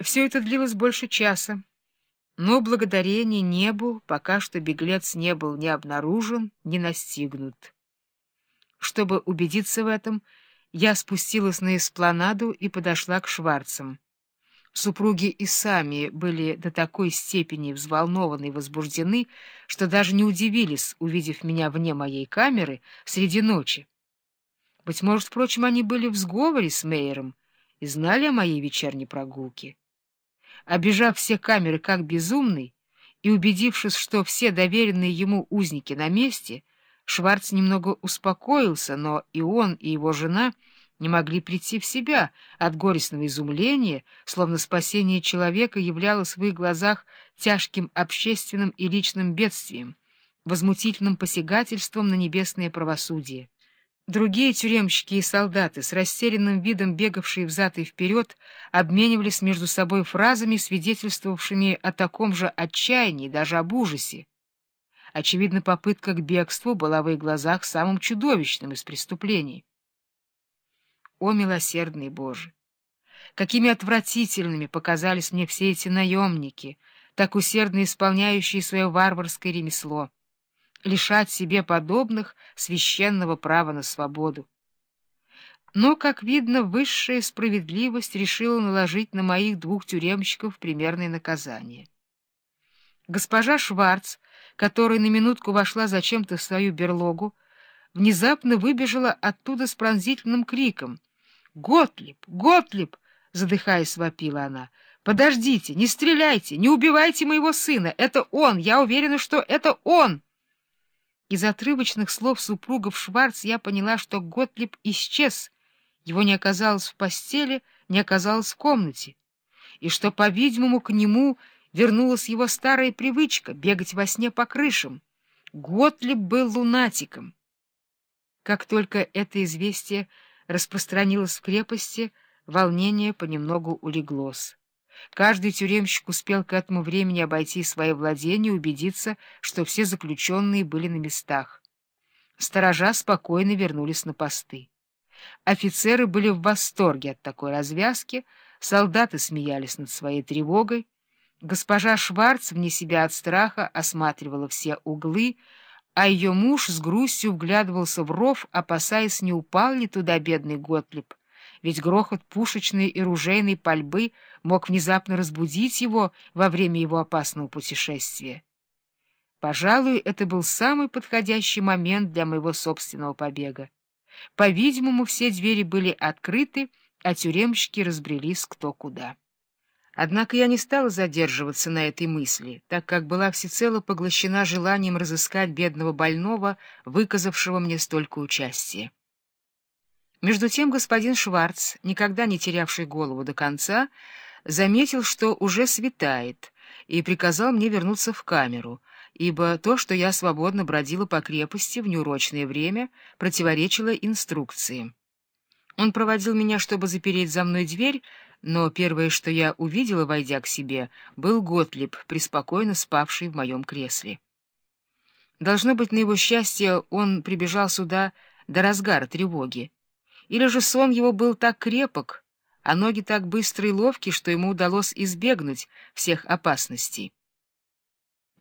Все это длилось больше часа, но благодарение небу пока что беглец не был ни обнаружен, ни настигнут. Чтобы убедиться в этом, я спустилась на эспланаду и подошла к Шварцам. Супруги и сами были до такой степени взволнованы и возбуждены, что даже не удивились, увидев меня вне моей камеры среди ночи. Быть может, впрочем, они были в сговоре с Мейером и знали о моей вечерней прогулке. Обежав все камеры как безумный и убедившись, что все доверенные ему узники на месте, Шварц немного успокоился, но и он, и его жена не могли прийти в себя от горестного изумления, словно спасение человека являлось в их глазах тяжким общественным и личным бедствием, возмутительным посягательством на небесное правосудие. Другие тюремщики и солдаты, с растерянным видом бегавшие взад и вперед, обменивались между собой фразами, свидетельствовавшими о таком же отчаянии, даже об ужасе. Очевидно, попытка к бегству была в их глазах самым чудовищным из преступлений. О, милосердный Боже! Какими отвратительными показались мне все эти наемники, так усердно исполняющие свое варварское ремесло! Лишать себе подобных священного права на свободу. Но, как видно, высшая справедливость решила наложить на моих двух тюремщиков примерное наказание. Госпожа Шварц, которая на минутку вошла зачем-то в свою берлогу, внезапно выбежала оттуда с пронзительным криком. «Готлиб! Готлиб!» — задыхаясь, вопила она. «Подождите! Не стреляйте! Не убивайте моего сына! Это он! Я уверена, что это он!» Из отрывочных слов супругов Шварц я поняла, что Готлиб исчез, его не оказалось в постели, не оказалось в комнате, и что, по-видимому, к нему вернулась его старая привычка — бегать во сне по крышам. Готлиб был лунатиком. Как только это известие распространилось в крепости, волнение понемногу улеглось. Каждый тюремщик успел к этому времени обойти свои владения и убедиться, что все заключенные были на местах. Сторожа спокойно вернулись на посты. Офицеры были в восторге от такой развязки, солдаты смеялись над своей тревогой. Госпожа Шварц вне себя от страха осматривала все углы, а ее муж с грустью вглядывался в ров, опасаясь, не упал ли туда бедный Готлиб ведь грохот пушечной и ружейной пальбы мог внезапно разбудить его во время его опасного путешествия. Пожалуй, это был самый подходящий момент для моего собственного побега. По-видимому, все двери были открыты, а тюремщики разбрелись кто куда. Однако я не стала задерживаться на этой мысли, так как была всецело поглощена желанием разыскать бедного больного, выказавшего мне столько участия. Между тем господин Шварц, никогда не терявший голову до конца, заметил, что уже светает, и приказал мне вернуться в камеру, ибо то, что я свободно бродила по крепости в неурочное время, противоречило инструкции. Он проводил меня, чтобы запереть за мной дверь, но первое, что я увидела, войдя к себе, был Готлиб, преспокойно спавший в моем кресле. Должно быть, на его счастье он прибежал сюда до разгара тревоги. Или же сон его был так крепок, а ноги так быстры и ловки, что ему удалось избегнуть всех опасностей.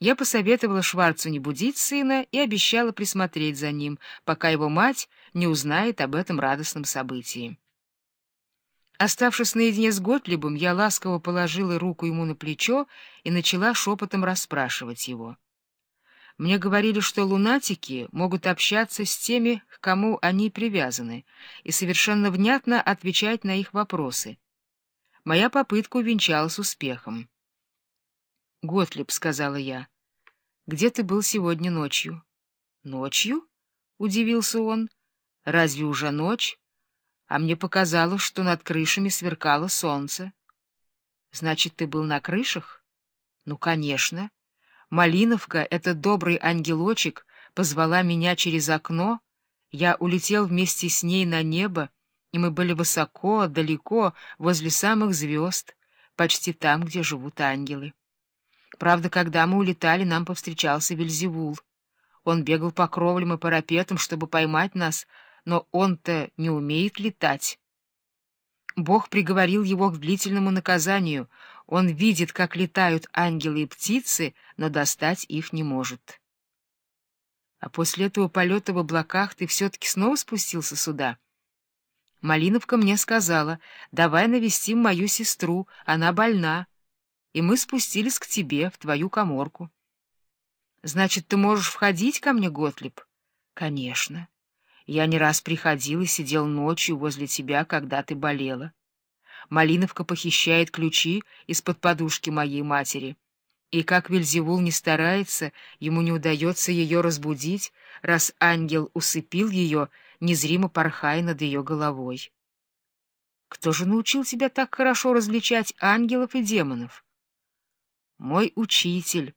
Я посоветовала Шварцу не будить сына и обещала присмотреть за ним, пока его мать не узнает об этом радостном событии. Оставшись наедине с Готлибом, я ласково положила руку ему на плечо и начала шепотом расспрашивать его. Мне говорили, что лунатики могут общаться с теми, к кому они привязаны, и совершенно внятно отвечать на их вопросы. Моя попытка увенчалась успехом. — Готлиб, — сказала я, — где ты был сегодня ночью? — Ночью? — удивился он. — Разве уже ночь? А мне показалось, что над крышами сверкало солнце. — Значит, ты был на крышах? — Ну, конечно. — Малиновка, этот добрый ангелочек, позвала меня через окно, я улетел вместе с ней на небо, и мы были высоко, далеко, возле самых звезд, почти там, где живут ангелы. Правда, когда мы улетали, нам повстречался Вельзевул. Он бегал по кровлям и парапетам, чтобы поймать нас, но он-то не умеет летать. Бог приговорил его к длительному наказанию. Он видит, как летают ангелы и птицы, но достать их не может. А после этого полета в облаках ты все-таки снова спустился сюда? Малиновка мне сказала, давай навестим мою сестру, она больна. И мы спустились к тебе, в твою коморку. Значит, ты можешь входить ко мне, Готлиб? Конечно. Я не раз приходил и сидел ночью возле тебя, когда ты болела. Малиновка похищает ключи из-под подушки моей матери. И как Вельзевул не старается, ему не удается ее разбудить, раз ангел усыпил ее, незримо порхая над ее головой. Кто же научил тебя так хорошо различать ангелов и демонов? Мой учитель,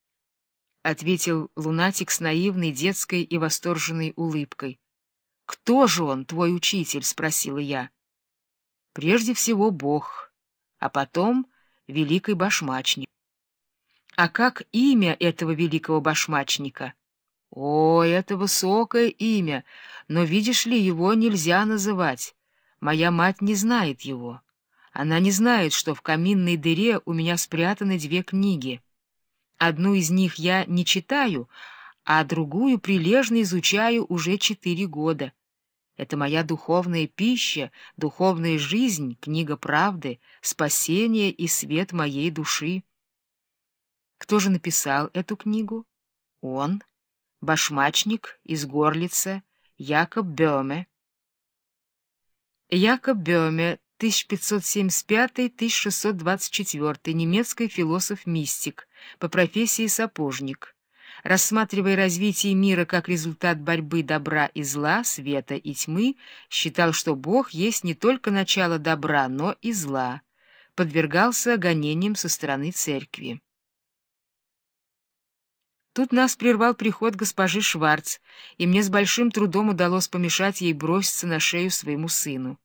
— ответил лунатик с наивной детской и восторженной улыбкой. — Кто же он, твой учитель? — спросила я. — Прежде всего Бог, а потом великий башмачник. — А как имя этого великого башмачника? — О, это высокое имя, но, видишь ли, его нельзя называть. Моя мать не знает его. Она не знает, что в каминной дыре у меня спрятаны две книги — Одну из них я не читаю, а другую прилежно изучаю уже четыре года. Это моя духовная пища, духовная жизнь, книга правды, спасение и свет моей души. Кто же написал эту книгу? Он, башмачник из Горлица, Якоб Бёме. Якоб Бёме, 1575-1624, немецкий философ-мистик, по профессии сапожник. Рассматривая развитие мира как результат борьбы добра и зла, света и тьмы, считал, что Бог есть не только начало добра, но и зла, подвергался гонениям со стороны церкви. Тут нас прервал приход госпожи Шварц, и мне с большим трудом удалось помешать ей броситься на шею своему сыну.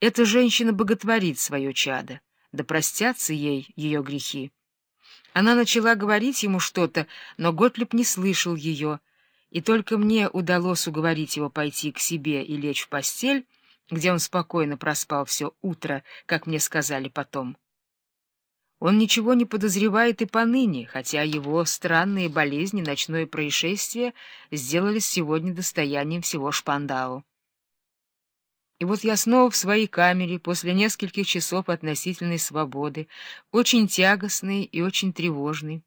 Эта женщина боготворит свое чадо, да простятся ей ее грехи. Она начала говорить ему что-то, но Готлиб не слышал ее, и только мне удалось уговорить его пойти к себе и лечь в постель, где он спокойно проспал все утро, как мне сказали потом. Он ничего не подозревает и поныне, хотя его странные болезни, ночное происшествие сделались сегодня достоянием всего Шпандау. И вот я снова в своей камере после нескольких часов относительной свободы, очень тягостной и очень тревожной.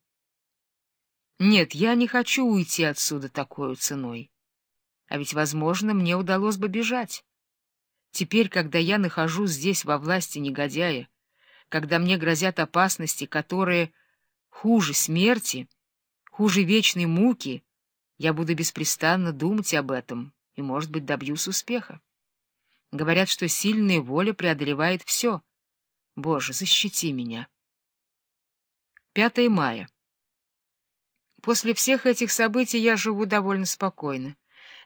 Нет, я не хочу уйти отсюда такой ценой. А ведь, возможно, мне удалось бы бежать. Теперь, когда я нахожусь здесь во власти негодяя, когда мне грозят опасности, которые хуже смерти, хуже вечной муки, я буду беспрестанно думать об этом и, может быть, добьюсь успеха. Говорят, что сильная воля преодолевает все. Боже, защити меня. 5 мая. После всех этих событий я живу довольно спокойно.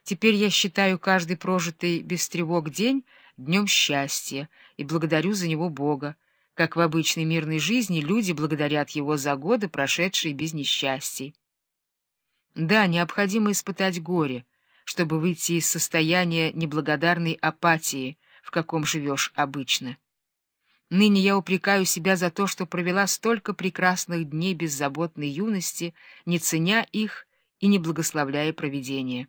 Теперь я считаю каждый прожитый без тревог день днем счастья и благодарю за него Бога, как в обычной мирной жизни люди благодарят его за годы, прошедшие без несчастий. Да, необходимо испытать горе — чтобы выйти из состояния неблагодарной апатии, в каком живешь обычно. Ныне я упрекаю себя за то, что провела столько прекрасных дней беззаботной юности, не ценя их и не благословляя провидение.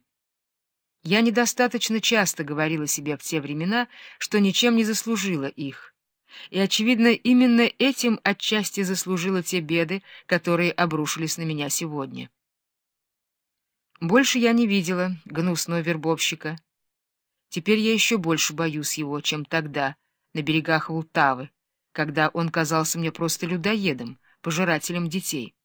Я недостаточно часто говорила себе в те времена, что ничем не заслужила их. И, очевидно, именно этим отчасти заслужила те беды, которые обрушились на меня сегодня. Больше я не видела гнусного вербовщика. Теперь я еще больше боюсь его, чем тогда, на берегах Лутавы, когда он казался мне просто людоедом, пожирателем детей.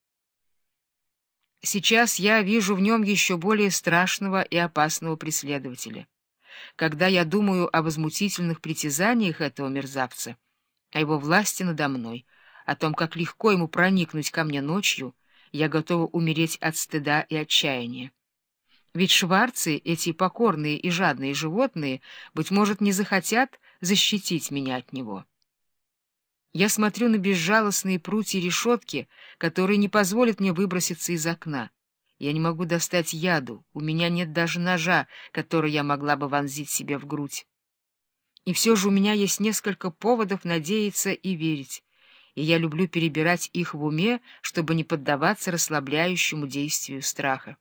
Сейчас я вижу в нем еще более страшного и опасного преследователя. Когда я думаю о возмутительных притязаниях этого мерзавца, о его власти надо мной, о том, как легко ему проникнуть ко мне ночью, я готова умереть от стыда и отчаяния. Ведь шварцы, эти покорные и жадные животные, быть может, не захотят защитить меня от него. Я смотрю на безжалостные прутья решетки, которые не позволят мне выброситься из окна. Я не могу достать яду, у меня нет даже ножа, который я могла бы вонзить себе в грудь. И все же у меня есть несколько поводов надеяться и верить, и я люблю перебирать их в уме, чтобы не поддаваться расслабляющему действию страха.